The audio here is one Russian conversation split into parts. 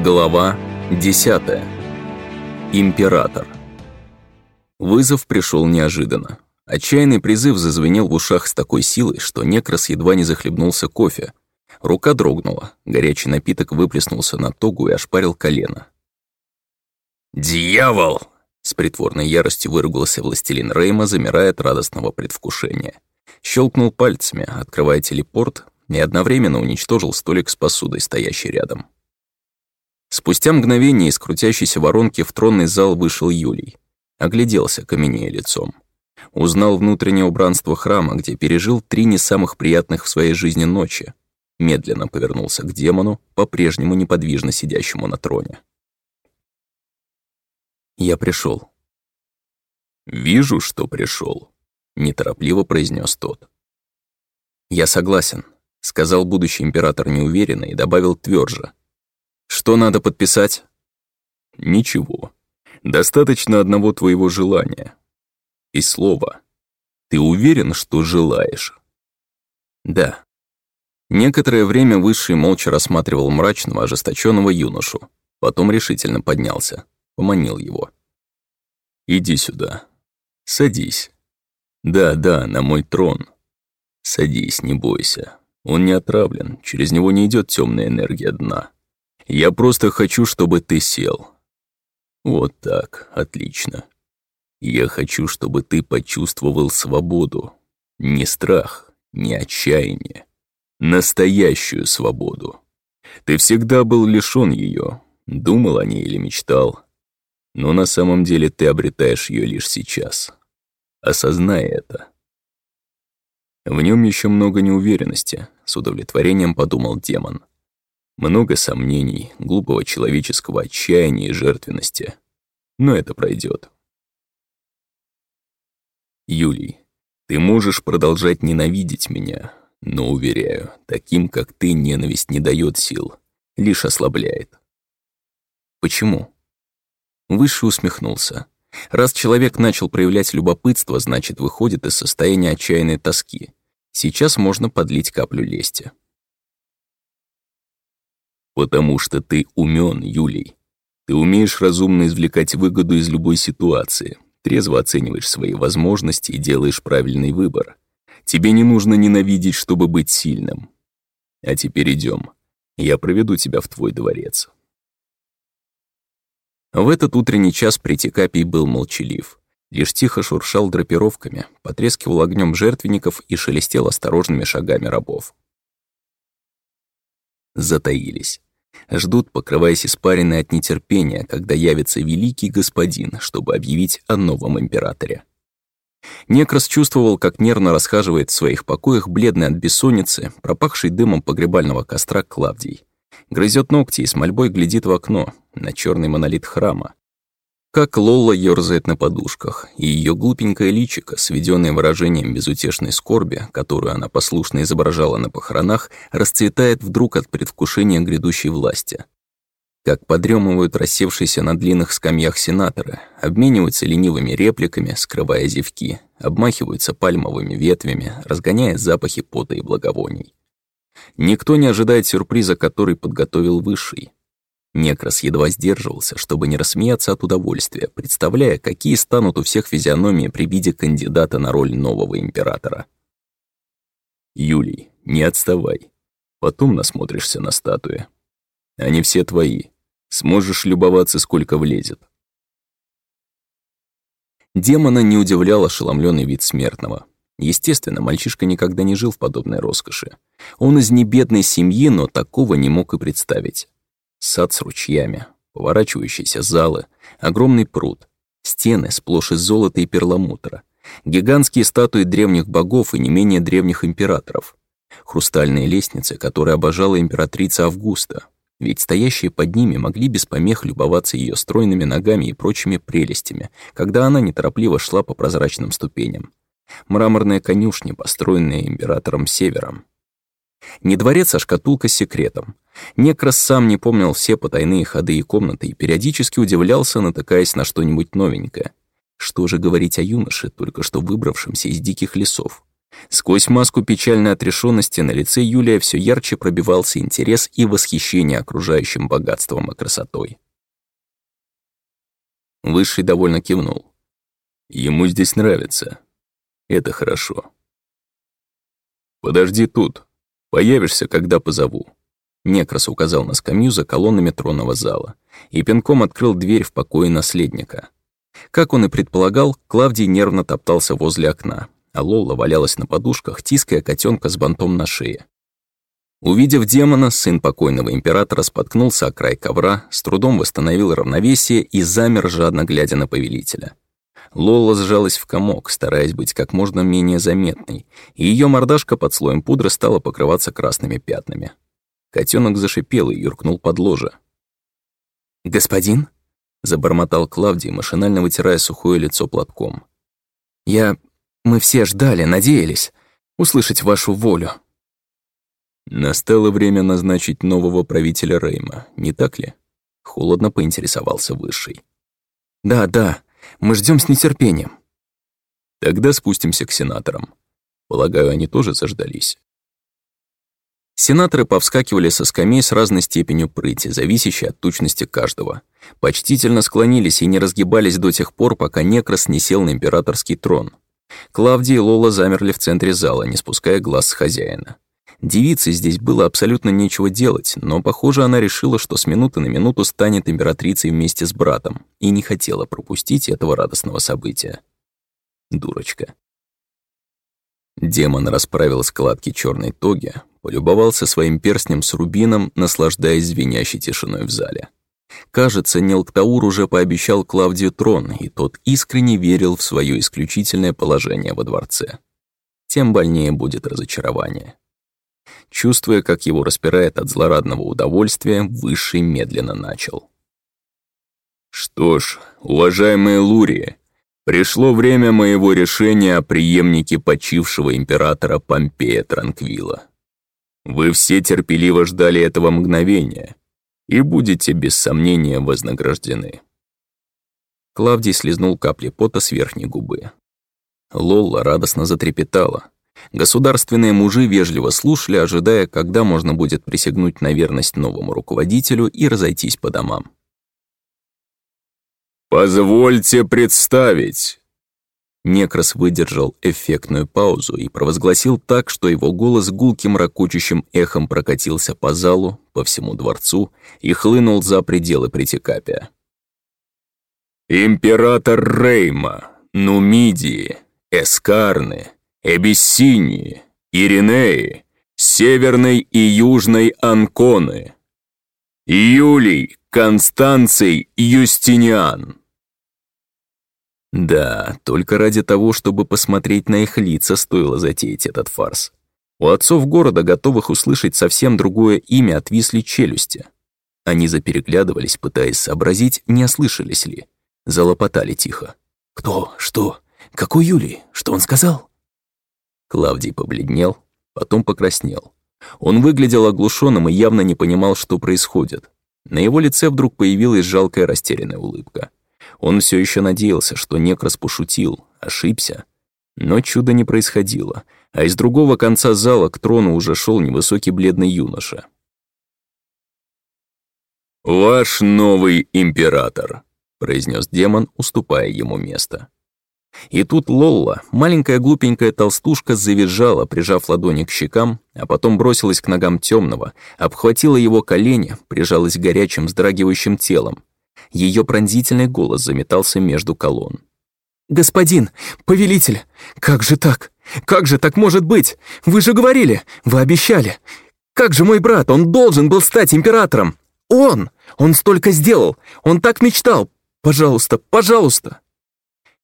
Глава 10. Император. Вызов пришел неожиданно. Отчаянный призыв зазвенел в ушах с такой силой, что Некрас едва не захлебнулся кофе. Рука дрогнула, горячий напиток выплеснулся на тогу и ошпарил колено. «Дьявол!» — с притворной яростью выругался властелин Рейма, замирая от радостного предвкушения. Щелкнул пальцами, открывая телепорт, и одновременно уничтожил столик с посудой, стоящий рядом. Спустя мгновение из крутящейся воронки в тронный зал вышел Юлий. Огляделся, каменея лицом. Узнал внутреннее убранство храма, где пережил три не самых приятных в своей жизни ночи. Медленно повернулся к демону, по-прежнему неподвижно сидящему на троне. «Я пришел. «Вижу, что пришел, неторопливо произнес тот. «Я согласен», — сказал будущий император неуверенно и добавил тверже. Что надо подписать? Ничего. Достаточно одного твоего желания. И слова. Ты уверен, что желаешь? Да. Некоторое время Высший молча рассматривал мрачного, ожесточенного юношу. Потом решительно поднялся. Поманил его. «Иди сюда. Садись. Да, да, на мой трон. Садись, не бойся. Он не отравлен, через него не идет темная энергия дна. Я просто хочу, чтобы ты сел. Вот так, отлично. Я хочу, чтобы ты почувствовал свободу. Не страх, не отчаяние. Настоящую свободу. Ты всегда был лишён её, думал о ней или мечтал. Но на самом деле ты обретаешь её лишь сейчас. Осознай это. В нём ещё много неуверенности, с удовлетворением подумал демон. Много сомнений, глупого человеческого отчаяния и жертвенности. Но это пройдет. Юлий, ты можешь продолжать ненавидеть меня, но, уверяю, таким, как ты, ненависть не дает сил, лишь ослабляет. Почему? Выше усмехнулся. Раз человек начал проявлять любопытство, значит, выходит из состояния отчаянной тоски. Сейчас можно подлить каплю лести. Потому что ты умен, Юлий. Ты умеешь разумно извлекать выгоду из любой ситуации, трезво оцениваешь свои возможности и делаешь правильный выбор. Тебе не нужно ненавидеть, чтобы быть сильным. А теперь идем. Я проведу тебя в твой дворец. В этот утренний час Притекапий был молчалив. Лишь тихо шуршал драпировками, потрескивал огнем жертвенников и шелестел осторожными шагами рабов. Затаились. Ждут, покрываясь испариной от нетерпения, когда явится великий господин, чтобы объявить о новом императоре. Некрас чувствовал, как нервно расхаживает в своих покоях бледный от бессонницы, пропахший дымом погребального костра Клавдий. Грызет ногти и с мольбой глядит в окно, на черный монолит храма, как Лолла ёрзает на подушках, и ее глупенькое личико, сведенное выражением безутешной скорби, которую она послушно изображала на похоронах, расцветает вдруг от предвкушения грядущей власти. Как подремывают рассевшиеся на длинных скамьях сенаторы, обмениваются ленивыми репликами, скрывая зевки, обмахиваются пальмовыми ветвями, разгоняя запахи пота и благовоний. Никто не ожидает сюрприза, который подготовил Высший. Некрас едва сдерживался, чтобы не рассмеяться от удовольствия, представляя, какие станут у всех физиономии при виде кандидата на роль нового императора. «Юлий, не отставай. Потом насмотришься на статуи. Они все твои. Сможешь любоваться, сколько влезет». Демона не удивлял ошеломленный вид смертного. Естественно, мальчишка никогда не жил в подобной роскоши. Он из небедной семьи, но такого не мог и представить. Сад с ручьями, поворачивающиеся залы, огромный пруд, стены сплошь из золота и перламутра, гигантские статуи древних богов и не менее древних императоров, хрустальные лестницы, которые обожала императрица Августа, ведь стоящие под ними могли без помех любоваться ее стройными ногами и прочими прелестями, когда она неторопливо шла по прозрачным ступеням. Мраморные конюшни, построенные императором Севером. Не дворец, а шкатулка с секретом, Некрас сам не помнил все потайные ходы и комнаты и периодически удивлялся, натыкаясь на что-нибудь новенькое. Что же говорить о юноше, только что выбравшемся из диких лесов? Сквозь маску печальной отрешенности на лице Юлия все ярче пробивался интерес и восхищение окружающим богатством и красотой. Высший довольно кивнул. Ему здесь нравится. Это хорошо. «Подожди тут. Появишься, когда позову». Некрас указал на скамью за колоннами тронного зала и пинком открыл дверь в покое наследника. Как он и предполагал, Клавдий нервно топтался возле окна, а Лола валялась на подушках, тиская котенка с бантом на шее. Увидев демона, сын покойного императора споткнулся о край ковра, с трудом восстановил равновесие и замер, жадно глядя на повелителя. Лола сжалась в комок, стараясь быть как можно менее заметной, и ее мордашка под слоем пудры стала покрываться красными пятнами. Котенок зашипел и юркнул под ложе. «Господин?» — забормотал Клавдий, машинально вытирая сухое лицо платком. «Я... Мы все ждали, надеялись услышать вашу волю». Настало время назначить нового правителя Рейма, не так ли? Холодно поинтересовался Высший. Да, да, мы ждем с нетерпением. Тогда спустимся к сенаторам. Полагаю, они тоже заждались. Сенаторы повскакивали со скамей с разной степенью прыти, зависящей от тучности каждого. Почтительно склонились и не разгибались до тех пор, пока Некрас не сел на императорский трон. Клавдия и Лола замерли в центре зала, не спуская глаз с хозяина. Девице здесь было абсолютно нечего делать, но, похоже, она решила, что с минуты на минуту станет императрицей вместе с братом и не хотела пропустить этого радостного события. Дурочка. Демон расправил складки черной тоги, полюбовался своим перстнем с рубином, наслаждаясь звенящей тишиной в зале. Кажется, Нелктаур уже пообещал Клавдию трон, и тот искренне верил в свое исключительное положение во дворце. Тем больнее будет разочарование. Чувствуя, как его распирает от злорадного удовольствия, Высший медленно начал. «Что ж, уважаемые Лурии, пришло время моего решения о преемнике почившего императора Помпея Транквила. Вы все терпеливо ждали этого мгновения и будете без сомнения вознаграждены». Клавдий слезнул капли пота с верхней губы. Лолла радостно затрепетала. Государственные мужи вежливо слушали, ожидая, когда можно будет присягнуть на верность новому руководителю и разойтись по домам. «Позвольте представить!» Некрас выдержал эффектную паузу и провозгласил так, что его голос гулким ракочущим эхом прокатился по залу, по всему дворцу и хлынул за пределы Притикапия. «Император Рейма, Нумидии, Эскарны, Эбиссинии, Иринеи, Северной и Южной Анконы, Юлий, Констанций, Юстиниан. Да, только ради того, чтобы посмотреть на их лица, стоило затеять этот фарс. У отцов города, готовых услышать совсем другое имя, отвисли челюсти. Они запереглядывались, пытаясь сообразить, не ослышались ли. Залопотали тихо. «Кто? Что? Какой Юлий? Что он сказал?» Клавдий побледнел, потом покраснел. Он выглядел оглушенным и явно не понимал, что происходит. На его лице вдруг появилась жалкая растерянная улыбка. Он все еще надеялся, что Некрас пошутил, ошибся. Но чуда не происходило, а из другого конца зала к трону уже шел невысокий бледный юноша. «Ваш новый император», — произнес демон, уступая ему место. И тут Лолла, маленькая глупенькая толстушка, завизжала, прижав ладони к щекам, а потом бросилась к ногам темного, обхватила его колени, прижалась горячим, вздрагивающим телом. Ее пронзительный голос заметался между колонн. «Господин, повелитель, как же так? Как же так может быть? Вы же говорили, вы обещали. Как же мой брат, он должен был стать императором? Он! Он столько сделал, он так мечтал. Пожалуйста, пожалуйста!»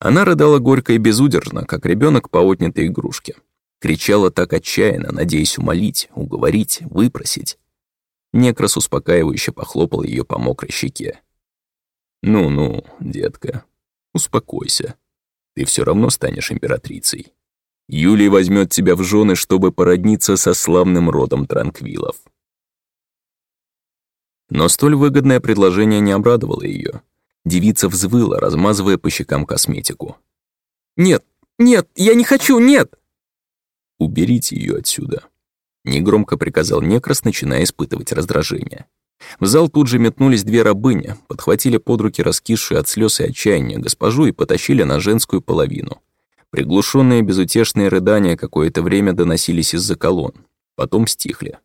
Она рыдала горько и безудержно, как ребенок по отнятой игрушке. Кричала так отчаянно, надеясь умолить, уговорить, выпросить. Некрас успокаивающе похлопал ее по мокрой щеке. «Ну-ну, детка, успокойся. Ты все равно станешь императрицей. Юлий возьмет тебя в жены, чтобы породниться со славным родом Транквилов». Но столь выгодное предложение не обрадовало ее. Девица взвыла, размазывая по щекам косметику. «Нет, нет, я не хочу, нет!» «Уберите ее отсюда», — негромко приказал Некрас, начиная испытывать раздражение. В зал тут же метнулись две рабыни, подхватили под руки раскисшую от слез и отчаяния госпожу и потащили на женскую половину. Приглушенные безутешные рыдания какое-то время доносились из-за колонн, потом стихли.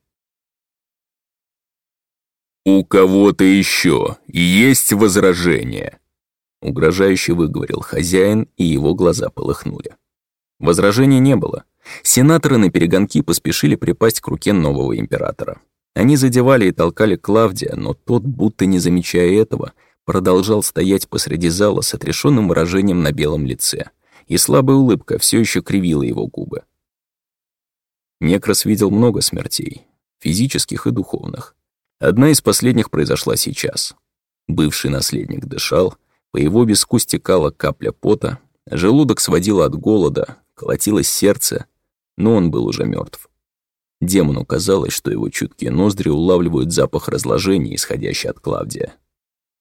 «У кого-то еще есть возражения?» Угрожающе выговорил хозяин, и его глаза полыхнули. Возражений не было. Сенаторы на перегонки поспешили припасть к руке нового императора. Они задевали и толкали Клавдия, но тот, будто не замечая этого, продолжал стоять посреди зала с отрешенным выражением на белом лице, и слабая улыбка все еще кривила его губы. Некрас видел много смертей, физических и духовных. Одна из последних произошла сейчас. Бывший наследник дышал, по его виску стекала капля пота, желудок сводило от голода, колотилось сердце, но он был уже мертв. Демону казалось, что его чуткие ноздри улавливают запах разложения, исходящий от Клавдия.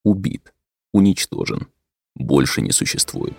Убит, уничтожен, больше не существует.